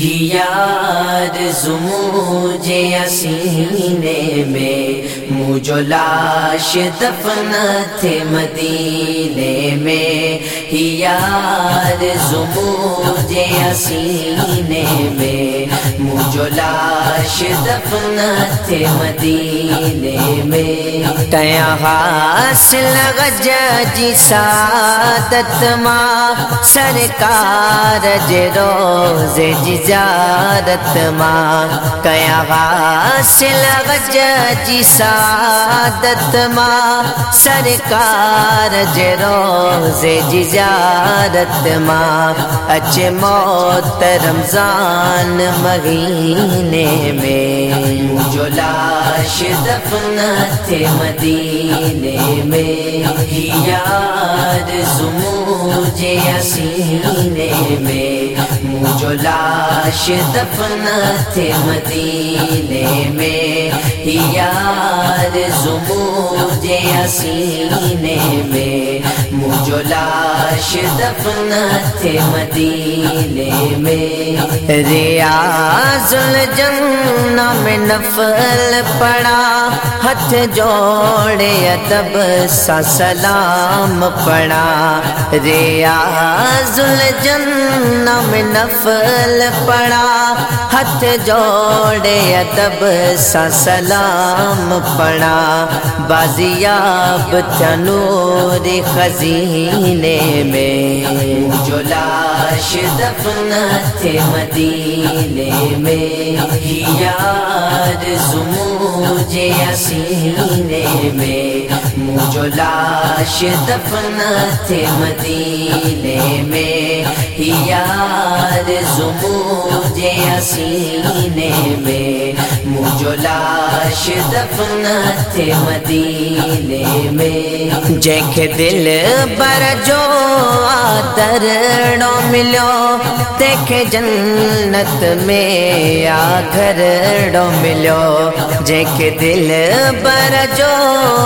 یاد زموجے سینے میں مجھو لاش دفن تھے مدینے میں، ہی یار زموجے سینے میں۔ مجھو لاش دفن تھے مدینے میں۔ تیا حاصل غج جی سادت ماں سرکار جے روز جی زیارت ماں کیا حاصل غج جی سادت ماں سرکار جے روز جی زیارت ماں اچ موت رمضان مہینے میں جو لاش دفن تھے مدینے میں یار زموجے سینے میں مجھو لاش دفن تھے مدینے میں یار زموجے سینے میں مجھو لاش دفن مدینے میں ریاض الجنہ میں نفل پڑا ہاتھ جوڑے، ادب سا سلام پڑا۔ ریاض الجنہ میں نفل پڑا ہاتھ جوڑے، ادب سا سلام پڑا۔ بازیاب تنور خزینے میں، جو لاش دفن تھے مدینے میں یار زموجے سینے میں مجھو لاش دفن تھے مدینے میں یار زموجے سینے میں مجھو لاش دفن مدینے میں۔ جیک دل بر جو آترڑو ملو دیکھ جنت میں یا گھرڑو ملو۔ جیک دل بر جو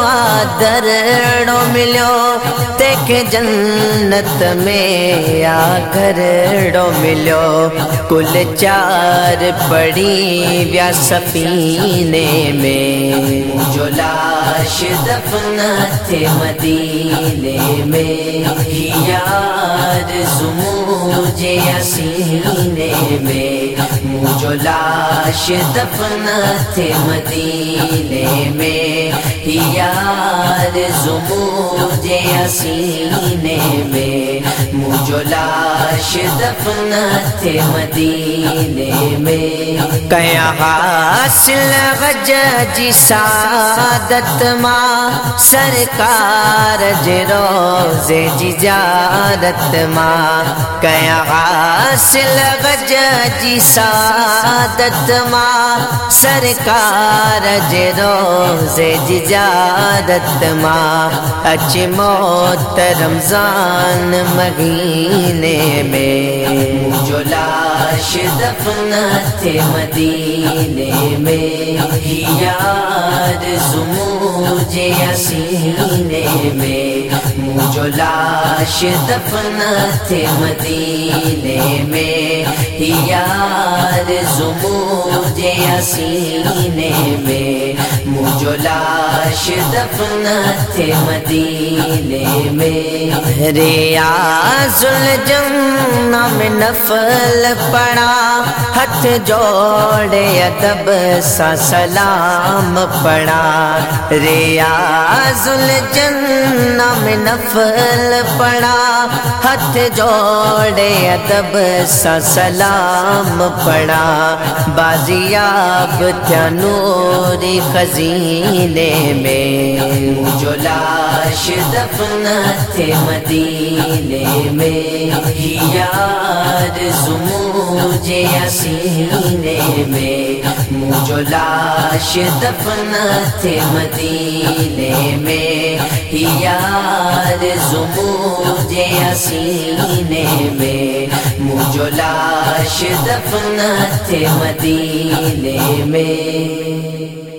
آدرڑو ملو دیکھ جنت میں یا گھرڑو ملو۔ کل چار پڑی ویا سفینے میں، جو لاش دفن تھے مدینے میں یار زموجے سینے میں مجھو لاش دفن تھے مدینے میں یار زموجے سینے میں۔ مجھو لاش دفن مدینے میں۔ کیا حاصل غج جی سادت ماں، سرکار جے روز جی زیارت ماں۔ کیا حاصل غج جی سادت ماں، سرکار جے روز جی زیارت ماں۔ اچ موت رمضان مہینے میں جو لاش دفن مدینے میں یار زموجے سینے میں مجھو لاش دفن مدینے میں یار زموجے سینے میں مجھو لاش دفن دفناتے مدینے میں۔ ریاض الجنہ میں نفل پڑا ہاتھ جوڑے ادب سا سلام پڑا۔ ریاض الجنہ میں نفل پڑا ہاتھ جوڑے ادب سا سلام پڑا۔ بازیاب تھا نوری خزینے میں، جو لاش دفن تھے مدینے میں۔ یار زموجے سینے میں۔ جو لاش دفن تھے مدینے میں ہی یار زموجے حسینے میں مجھو لاش دفن تھے مدینے میں